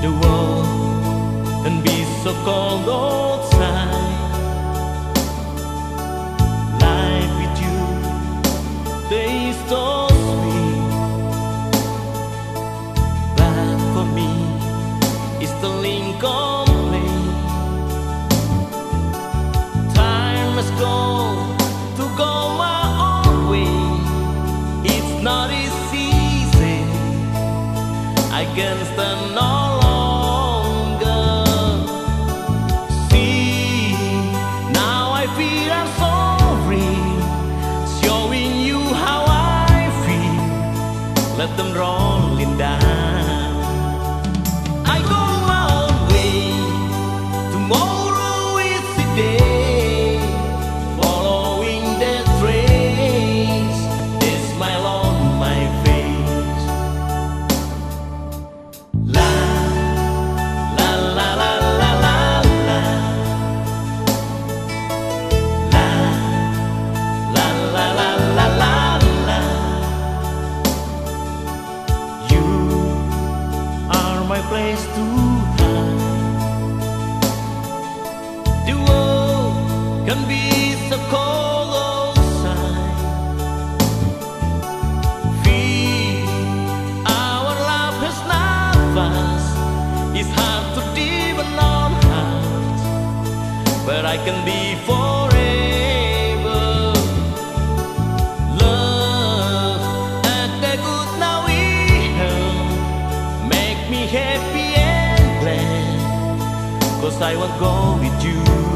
The world can be so cold outside. Life with you tastes so sweet. But for me, it's the link. Time has gone to go my own way. It's not easy. ดำร้องลินดา I can be forever. Love at the good now we have. Make me happy and glad, cause I won't go with you.